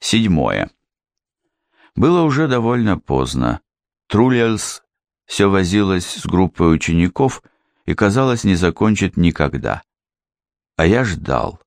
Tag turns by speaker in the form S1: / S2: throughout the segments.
S1: Седьмое. Было уже довольно поздно. Трулиэлс все возилась с группой учеников и, казалось, не закончит никогда. А я ждал.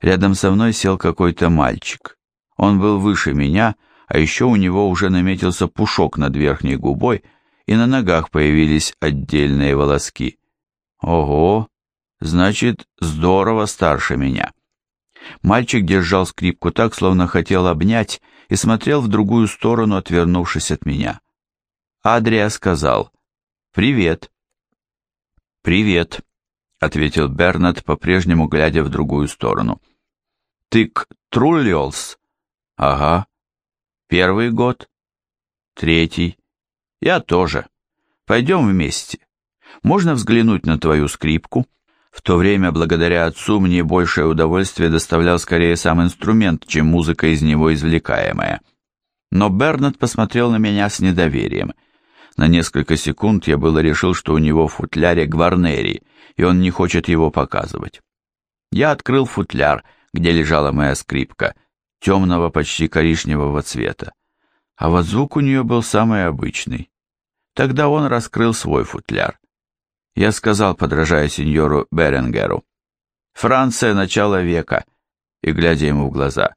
S1: Рядом со мной сел какой-то мальчик. Он был выше меня, а еще у него уже наметился пушок над верхней губой, и на ногах появились отдельные волоски. Ого, значит, здорово старше меня. Мальчик держал скрипку так, словно хотел обнять, и смотрел в другую сторону, отвернувшись от меня. Адрия сказал «Привет». «Привет», — ответил Бернат, по-прежнему глядя в другую сторону. «Ты к Труллиолс?» «Ага». «Первый год?» «Третий». «Я тоже. Пойдем вместе. Можно взглянуть на твою скрипку?» В то время, благодаря отцу, мне большее удовольствие доставлял скорее сам инструмент, чем музыка из него извлекаемая. Но Бернард посмотрел на меня с недоверием. На несколько секунд я было решил, что у него в футляре гварнери, и он не хочет его показывать. Я открыл футляр, где лежала моя скрипка, темного, почти коричневого цвета. А вот звук у нее был самый обычный. Тогда он раскрыл свой футляр. Я сказал, подражая сеньору Беренгеру. Франция начала века, и глядя ему в глаза,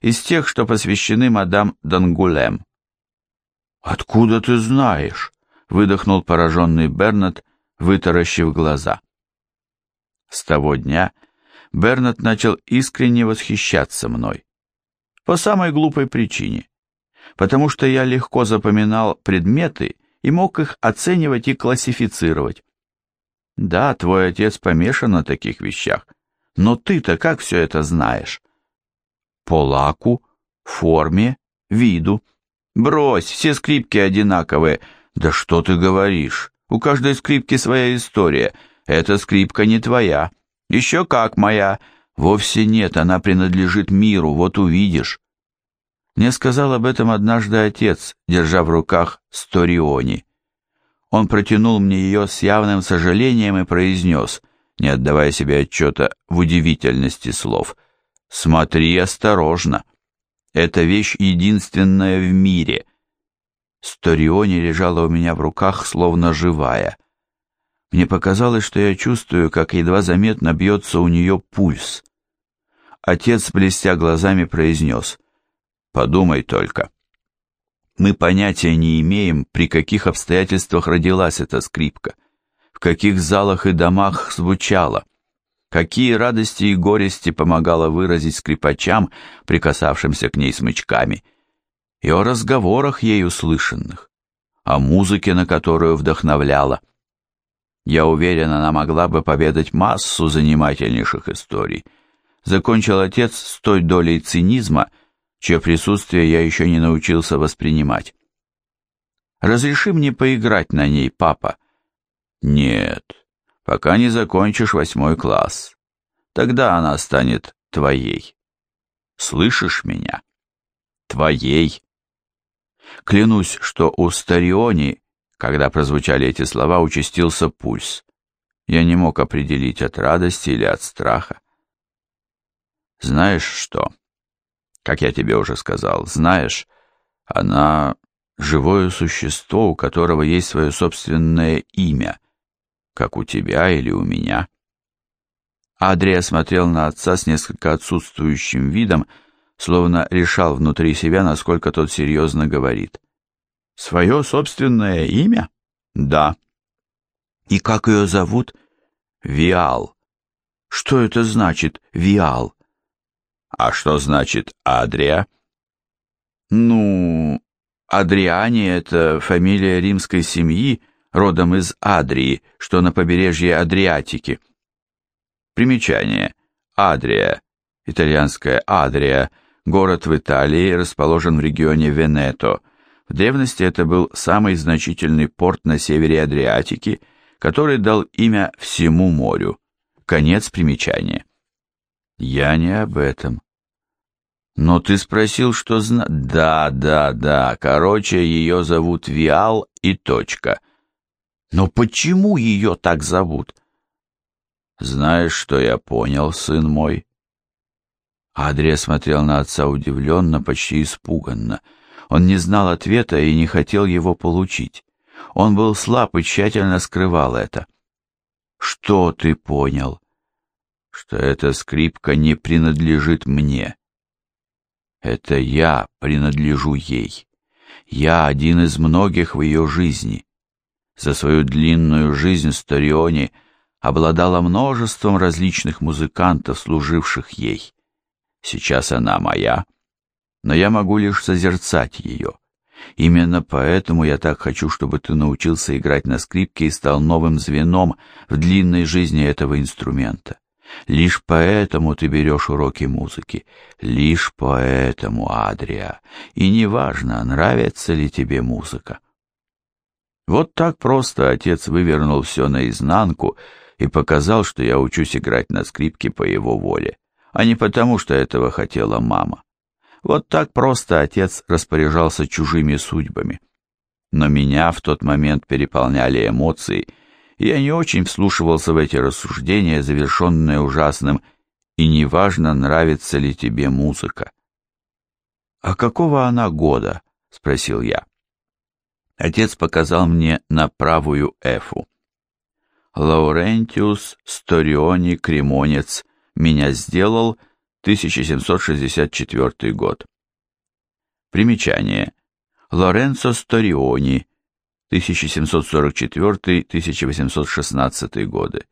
S1: из тех, что посвящены мадам Дангулем. «Откуда ты знаешь?» — выдохнул пораженный Бернат, вытаращив глаза. С того дня Бернат начал искренне восхищаться мной. По самой глупой причине. Потому что я легко запоминал предметы и мог их оценивать и классифицировать. Да, твой отец помешан на таких вещах, но ты-то как все это знаешь? По лаку, форме, виду. Брось, все скрипки одинаковые. Да что ты говоришь? У каждой скрипки своя история. Эта скрипка не твоя. Еще как моя. Вовсе нет, она принадлежит миру, вот увидишь. Мне сказал об этом однажды отец, держа в руках Сториони. Он протянул мне ее с явным сожалением и произнес, не отдавая себе отчета в удивительности слов, «Смотри осторожно. Эта вещь единственная в мире». Сториони лежала у меня в руках, словно живая. Мне показалось, что я чувствую, как едва заметно бьется у нее пульс. Отец, блестя глазами, произнес, «Подумай только, мы понятия не имеем, при каких обстоятельствах родилась эта скрипка, в каких залах и домах звучала, какие радости и горести помогала выразить скрипачам, прикасавшимся к ней смычками, и о разговорах ей услышанных, о музыке, на которую вдохновляла. Я уверен, она могла бы поведать массу занимательнейших историй. Закончил отец с той долей цинизма, чье присутствие я еще не научился воспринимать. «Разреши мне поиграть на ней, папа?» «Нет, пока не закончишь восьмой класс. Тогда она станет твоей. Слышишь меня? Твоей». Клянусь, что у Стариони, когда прозвучали эти слова, участился пульс. Я не мог определить от радости или от страха. «Знаешь что?» Как я тебе уже сказал, знаешь, она живое существо, у которого есть свое собственное имя, как у тебя или у меня. Адрия смотрел на отца с несколько отсутствующим видом, словно решал внутри себя, насколько тот серьезно говорит. «Свое собственное имя?» «Да». «И как ее зовут?» «Виал». «Что это значит, Виал?» А что значит Адрия? Ну, Адриане — это фамилия римской семьи, родом из Адрии, что на побережье Адриатики. Примечание. Адрия, итальянская Адрия, город в Италии, расположен в регионе Венето. В древности это был самый значительный порт на севере Адриатики, который дал имя всему морю. Конец примечания. Я не об этом. Но ты спросил, что зна... Да, да, да, короче, ее зовут Виал и точка. Но почему ее так зовут? Знаешь, что я понял, сын мой? Адрия смотрел на отца удивленно, почти испуганно. Он не знал ответа и не хотел его получить. Он был слаб и тщательно скрывал это. «Что ты понял?» «Что эта скрипка не принадлежит мне. Это я принадлежу ей. Я один из многих в ее жизни. За свою длинную жизнь Сториони обладала множеством различных музыкантов, служивших ей. Сейчас она моя, но я могу лишь созерцать ее. Именно поэтому я так хочу, чтобы ты научился играть на скрипке и стал новым звеном в длинной жизни этого инструмента. Лишь поэтому ты берешь уроки музыки. Лишь поэтому, Адрия. И неважно, нравится ли тебе музыка. Вот так просто отец вывернул все наизнанку и показал, что я учусь играть на скрипке по его воле, а не потому, что этого хотела мама. Вот так просто отец распоряжался чужими судьбами. Но меня в тот момент переполняли эмоции, я не очень вслушивался в эти рассуждения, завершенные ужасным «и неважно, нравится ли тебе музыка». «А какого она года?» — спросил я. Отец показал мне на правую эфу. Лаурентиус Сториони Кремонец меня сделал 1764 год. Примечание. Лоренцо Сториони 1744-1816 годы.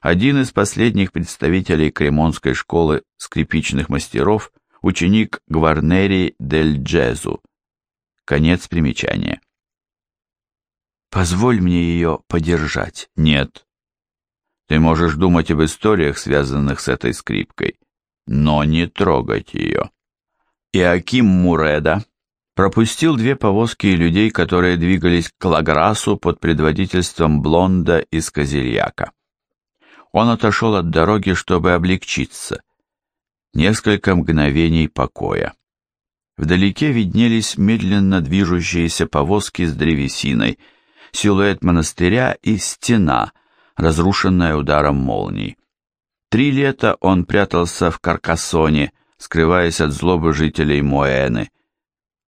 S1: Один из последних представителей Кремонской школы скрипичных мастеров, ученик Гварнери дель Джезу. Конец примечания. Позволь мне ее подержать. Нет. Ты можешь думать об историях, связанных с этой скрипкой, но не трогать ее. Иаким Муреда пропустил две повозки людей, которые двигались к Лаграсу под предводительством Блонда из Козельяка. Он отошел от дороги, чтобы облегчиться. Несколько мгновений покоя. Вдалеке виднелись медленно движущиеся повозки с древесиной – силуэт монастыря и стена, разрушенная ударом молний. Три лета он прятался в Каркасоне, скрываясь от злобы жителей Моэны,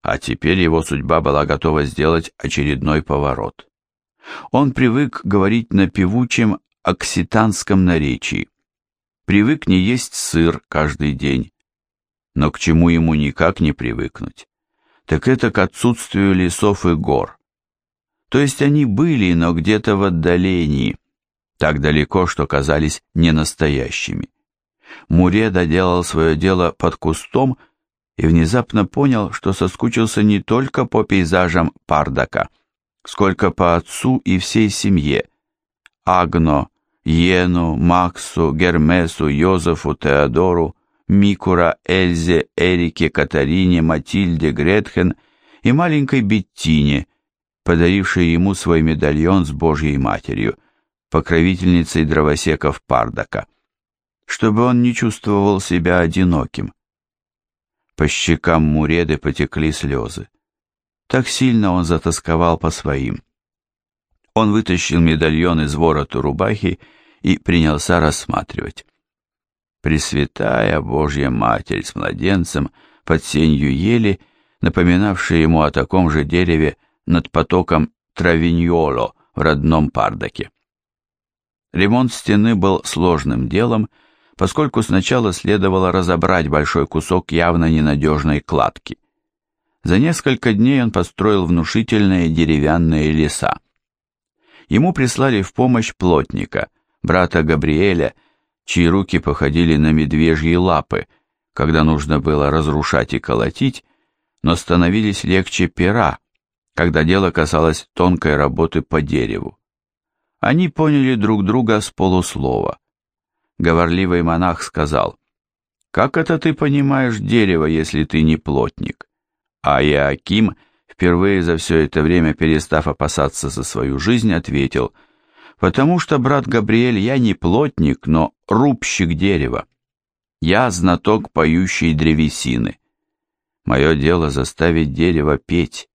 S1: а теперь его судьба была готова сделать очередной поворот. Он привык говорить на певучем окситанском наречии, привык не есть сыр каждый день, но к чему ему никак не привыкнуть, так это к отсутствию лесов и гор. То есть они были, но где-то в отдалении, так далеко, что казались ненастоящими. Муре доделал свое дело под кустом и внезапно понял, что соскучился не только по пейзажам Пардака, сколько по отцу и всей семье. Агно, Йену, Максу, Гермесу, Йозефу, Теодору, Микура, Эльзе, Эрике, Катарине, Матильде, Гретхен и маленькой Беттине, подарившей ему свой медальон с Божьей Матерью, покровительницей дровосеков Пардака, чтобы он не чувствовал себя одиноким. По щекам Муреды потекли слезы. Так сильно он затасковал по своим. Он вытащил медальон из ворота рубахи и принялся рассматривать. Пресвятая Божья Матерь с младенцем под сенью ели, напоминавшая ему о таком же дереве, над потоком Травиньоло в родном Пардаке. Ремонт стены был сложным делом, поскольку сначала следовало разобрать большой кусок явно ненадежной кладки. За несколько дней он построил внушительные деревянные леса. Ему прислали в помощь плотника, брата Габриэля, чьи руки походили на медвежьи лапы, когда нужно было разрушать и колотить, но становились легче пера, когда дело касалось тонкой работы по дереву. Они поняли друг друга с полуслова. Говорливый монах сказал, «Как это ты понимаешь дерево, если ты не плотник?» А Иоаким, впервые за все это время перестав опасаться за свою жизнь, ответил, «Потому что, брат Габриэль, я не плотник, но рубщик дерева. Я знаток поющей древесины. Мое дело заставить дерево петь,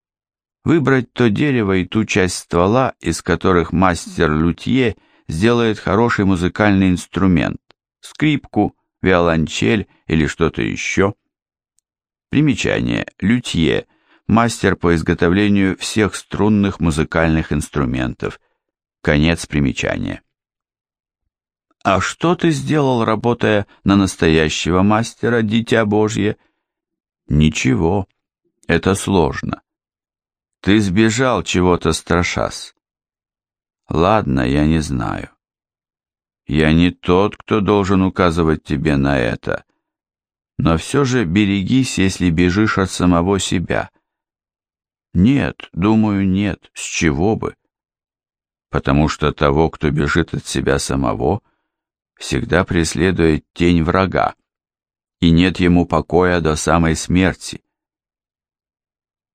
S1: выбрать то дерево и ту часть ствола, из которых мастер-лютье сделает хороший музыкальный инструмент, скрипку, виолончель или что-то еще. Примечание. Лютье. Мастер по изготовлению всех струнных музыкальных инструментов. Конец примечания. «А что ты сделал, работая на настоящего мастера, дитя Божье?» «Ничего. Это сложно. Ты сбежал чего-то страшась. Ладно, я не знаю. Я не тот, кто должен указывать тебе на это. Но все же берегись, если бежишь от самого себя. Нет, думаю, нет. С чего бы? Потому что того, кто бежит от себя самого, всегда преследует тень врага, и нет ему покоя до самой смерти.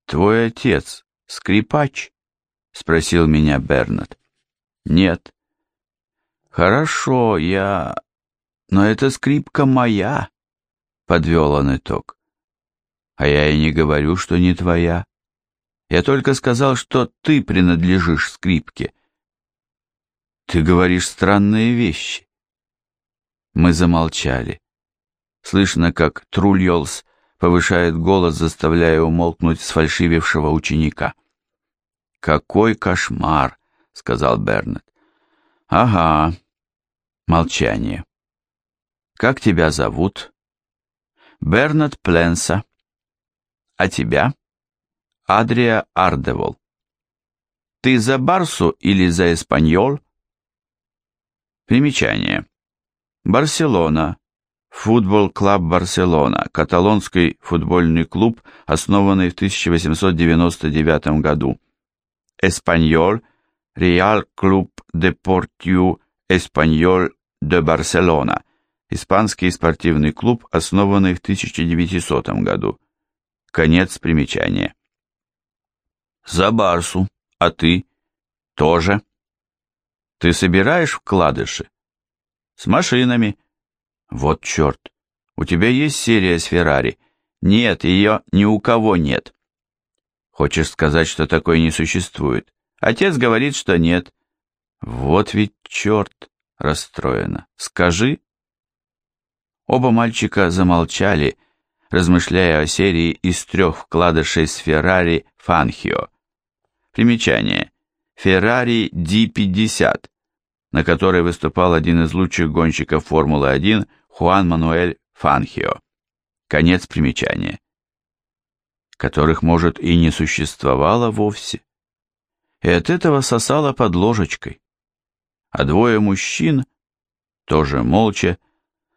S1: Твой отец скрипач? Спросил меня Бернат. Нет. Хорошо, я... Но эта скрипка моя, подвел он итог. А я и не говорю, что не твоя. Я только сказал, что ты принадлежишь скрипке. Ты говоришь странные вещи. Мы замолчали. Слышно, как Трульолс повышает голос, заставляя умолкнуть сфальшивившего ученика. «Какой кошмар!» — сказал Бернет. «Ага». Молчание. «Как тебя зовут?» «Бернет Пленса». «А тебя?» «Адрия Ардевол». «Ты за Барсу или за Эспаньол?» Примечание. Барселона. Футбол-клуб Барселона, каталонский футбольный клуб, основанный в 1899 году. Эспаньол, Реал Клуб Депортью Эспаньол де Барселона, испанский спортивный клуб, основанный в 1900 году. Конец примечания. За Барсу, а ты? Тоже? Ты собираешь вкладыши? С машинами. Вот черт. У тебя есть серия с Феррари? Нет, ее ни у кого нет. Хочешь сказать, что такой не существует? Отец говорит, что нет. Вот ведь черт, расстроена. Скажи. Оба мальчика замолчали, размышляя о серии из трех вкладышей с Феррари Фанхио. Примечание. Феррари D50, на которой выступал один из лучших гонщиков Формулы-1 Хуан Мануэль Фанхио. Конец примечания которых, может, и не существовало вовсе. И от этого сосало под ложечкой. А двое мужчин, тоже молча,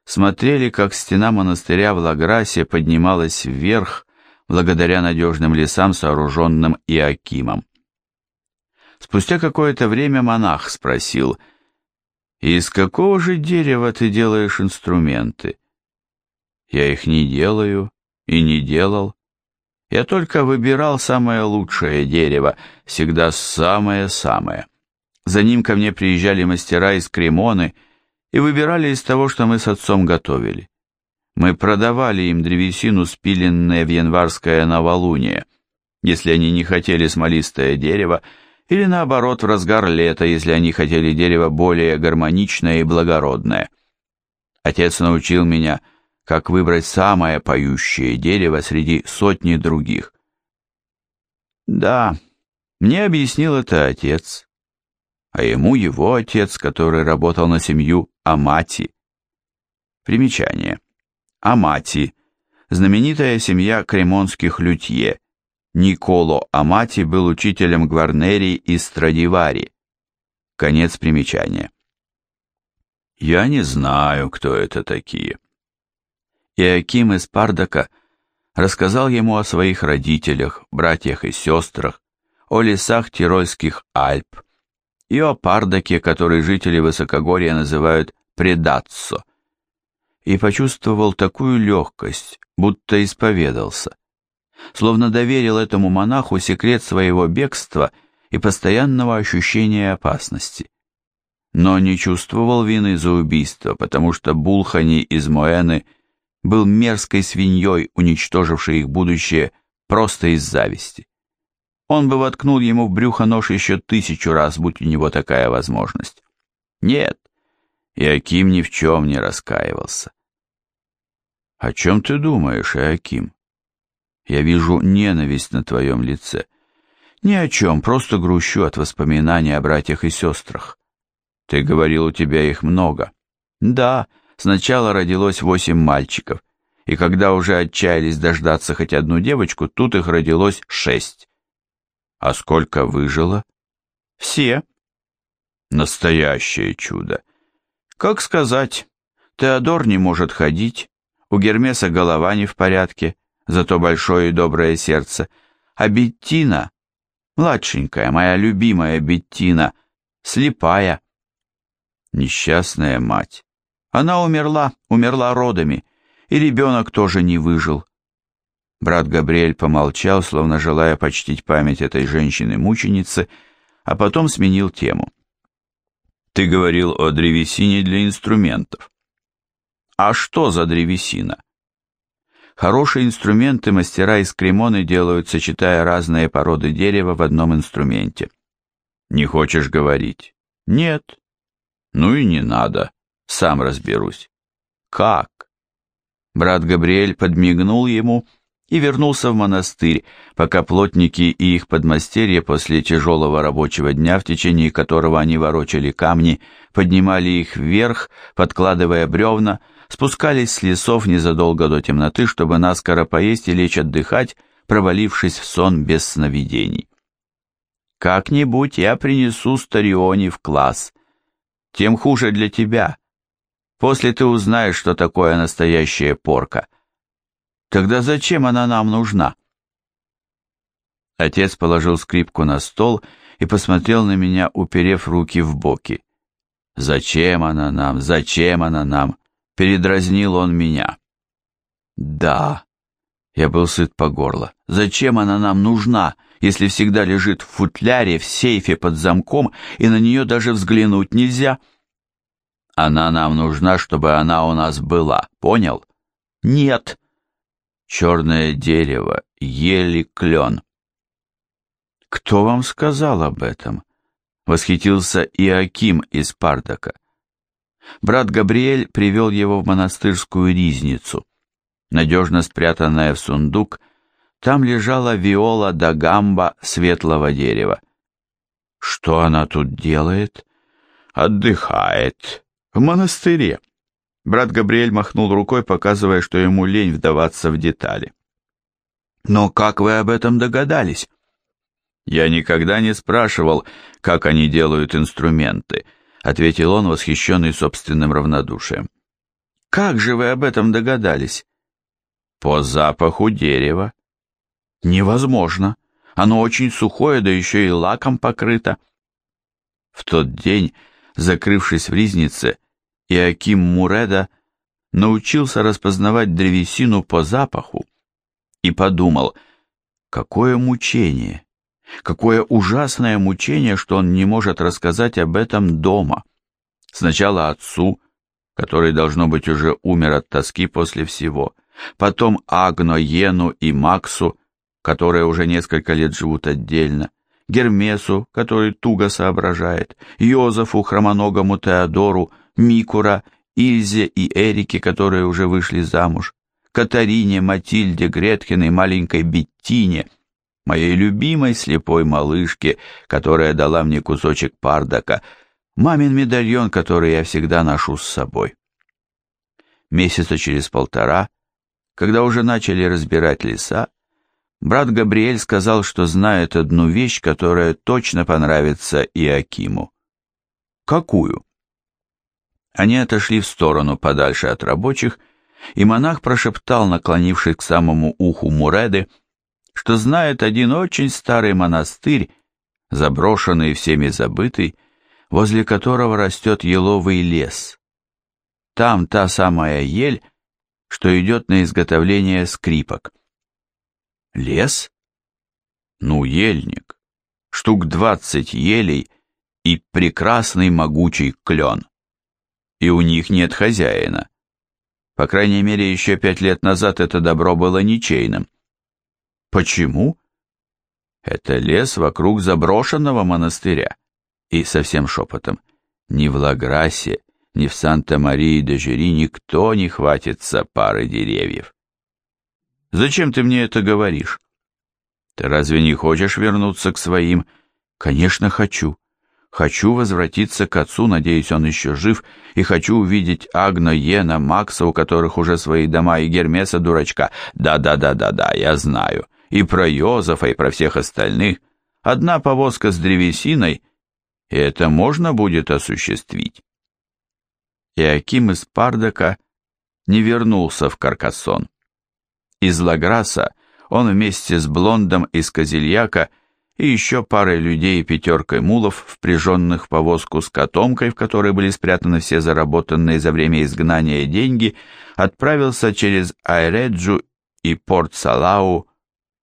S1: смотрели, как стена монастыря в Лаграсе поднималась вверх, благодаря надежным лесам, сооруженным Иакимом. Спустя какое-то время монах спросил, «Из какого же дерева ты делаешь инструменты?» «Я их не делаю и не делал. Я только выбирал самое лучшее дерево, всегда самое-самое. За ним ко мне приезжали мастера из Кремоны и выбирали из того, что мы с отцом готовили. Мы продавали им древесину, спиленное в январское новолуние, если они не хотели смолистое дерево, или наоборот в разгар лета, если они хотели дерево более гармоничное и благородное. Отец научил меня – как выбрать самое поющее дерево среди сотни других. Да, мне объяснил это отец, а ему его отец, который работал на семью Амати. Примечание. Амати – знаменитая семья кремонских лютье. Николо Амати был учителем Гварнери и Страдивари. Конец примечания. Я не знаю, кто это такие. Иоаким из Пардака рассказал ему о своих родителях, братьях и сестрах, о лесах Тирольских Альп и о Пардаке, который жители высокогорья называют Предатсо, и почувствовал такую легкость, будто исповедался, словно доверил этому монаху секрет своего бегства и постоянного ощущения опасности. Но не чувствовал вины за убийство, потому что Булхани из Моэны – был мерзкой свиньей, уничтожившей их будущее просто из зависти. Он бы воткнул ему в брюхо нож еще тысячу раз, будь у него такая возможность. Нет, Иаким ни в чем не раскаивался. «О чем ты думаешь, Иаким? Я вижу ненависть на твоем лице. Ни о чем, просто грущу от воспоминаний о братьях и сестрах. Ты говорил, у тебя их много. Да, сначала родилось восемь мальчиков, и когда уже отчаялись дождаться хоть одну девочку, тут их родилось шесть. А сколько выжило? Все. Настоящее чудо. Как сказать, Теодор не может ходить, у Гермеса голова не в порядке, зато большое и доброе сердце, а Беттина, младшенькая, моя любимая Беттина, слепая. Несчастная мать. Она умерла, умерла родами, и ребенок тоже не выжил. Брат Габриэль помолчал, словно желая почтить память этой женщины-мученицы, а потом сменил тему. Ты говорил о древесине для инструментов. А что за древесина? Хорошие инструменты мастера из Кремоны делают, сочетая разные породы дерева в одном инструменте. Не хочешь говорить? Нет. Ну и не надо. Сам разберусь. Как? Брат Габриэль подмигнул ему и вернулся в монастырь, пока плотники и их подмастерья после тяжелого рабочего дня, в течение которого они ворочали камни, поднимали их вверх, подкладывая бревна, спускались с лесов незадолго до темноты, чтобы наскоро поесть и лечь отдыхать, провалившись в сон без сновидений. «Как-нибудь я принесу Стариони в класс. Тем хуже для тебя. После ты узнаешь, что такое настоящая порка». Тогда зачем она нам нужна? Отец положил скрипку на стол и посмотрел на меня, уперев руки в боки. «Зачем она нам? Зачем она нам?» Передразнил он меня. «Да». Я был сыт по горло. «Зачем она нам нужна, если всегда лежит в футляре, в сейфе под замком, и на нее даже взглянуть нельзя?» «Она нам нужна, чтобы она у нас была, понял?» «Нет», черное дерево, ели клен. «Кто вам сказал об этом?» — восхитился Иаким из Пардака. Брат Габриэль привел его в монастырскую ризницу. Надежно спрятанная в сундук, там лежала виола да гамба светлого дерева. «Что она тут делает?» «Отдыхает. В монастыре». Брат Габриэль махнул рукой, показывая, что ему лень вдаваться в детали. «Но как вы об этом догадались?» «Я никогда не спрашивал, как они делают инструменты», ответил он, восхищенный собственным равнодушием. «Как же вы об этом догадались?» «По запаху дерева». «Невозможно. Оно очень сухое, да еще и лаком покрыто». В тот день, закрывшись в ризнице, Иаким Муреда научился распознавать древесину по запаху и подумал, какое мучение, какое ужасное мучение, что он не может рассказать об этом дома. Сначала отцу, который, должно быть, уже умер от тоски после всего, потом Агно, Йену и Максу, которые уже несколько лет живут отдельно, Гермесу, который туго соображает, Йозефу, хромоногому Теодору, Микура, Ильзе и Эрике, которые уже вышли замуж, Катарине, Матильде, Гретхен и маленькой Беттине, моей любимой слепой малышке, которая дала мне кусочек пардака, мамин медальон, который я всегда ношу с собой. Месяца через полтора, когда уже начали разбирать леса, брат Габриэль сказал, что знает одну вещь, которая точно понравится Иакиму. Какую? Они отошли в сторону подальше от рабочих, и монах прошептал, наклонившись к самому уху Муреды, что знает один очень старый монастырь, заброшенный и всеми забытый, возле которого растет еловый лес. Там та самая ель, что идет на изготовление скрипок. Лес? Ну, ельник. Штук двадцать елей и прекрасный могучий клен и у них нет хозяина. По крайней мере, еще пять лет назад это добро было ничейным. Почему? Это лес вокруг заброшенного монастыря. И совсем шепотом. Ни в Лаграсе, ни в Санта-Марии-де-Жюри никто не хватится пары деревьев. Зачем ты мне это говоришь? Ты разве не хочешь вернуться к своим? Конечно, хочу. Хочу возвратиться к отцу, надеюсь, он еще жив, и хочу увидеть Агно, Йена, Макса, у которых уже свои дома, и Гермеса, дурачка. Да-да-да-да-да, я знаю. И про Йозефа, и про всех остальных. Одна повозка с древесиной, и это можно будет осуществить. Иаким из Пардака не вернулся в Каркассон. Из Лаграса он вместе с Блондом из Козельяка и еще парой людей и пятеркой мулов, впряженных в повозку с котомкой, в которой были спрятаны все заработанные за время изгнания деньги, отправился через Айреджу и Порт-Салау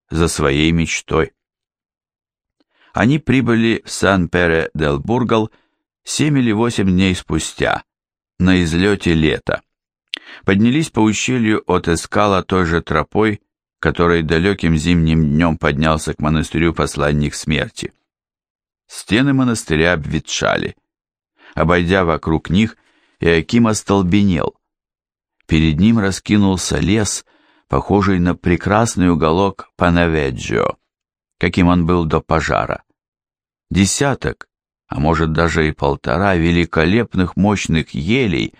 S1: за своей мечтой. Они прибыли в Сан-Пере-дел-Бургал семь или восемь дней спустя, на излете лета. Поднялись по ущелью от Эскала той же тропой, которой далеким зимним днем поднялся к монастырю посланник смерти. Стены монастыря обветшали. Обойдя вокруг них, Иаким остолбенел. Перед ним раскинулся лес, похожий на прекрасный уголок Панаведжио, каким он был до пожара. Десяток, а может даже и полтора великолепных мощных елей,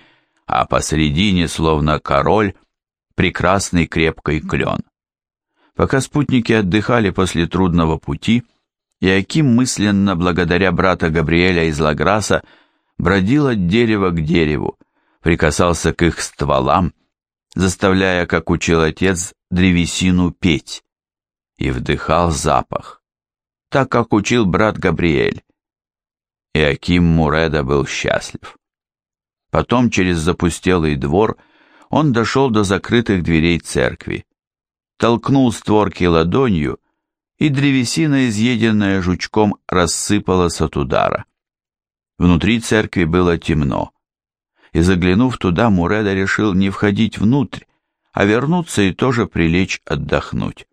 S1: а посредине, словно король, прекрасный крепкий клен. Пока спутники отдыхали после трудного пути, Иаким мысленно, благодаря брата Габриэля из Лаграса, бродил от дерева к дереву, прикасался к их стволам, заставляя, как учил отец, древесину петь, и вдыхал запах, так как учил брат Габриэль, и Аким Муреда был счастлив. Потом через запустелый двор он дошел до закрытых дверей церкви, толкнул створки ладонью, и древесина, изъеденная жучком, рассыпалась от удара. Внутри церкви было темно, и заглянув туда, Муреда решил не входить внутрь, а вернуться и тоже прилечь отдохнуть.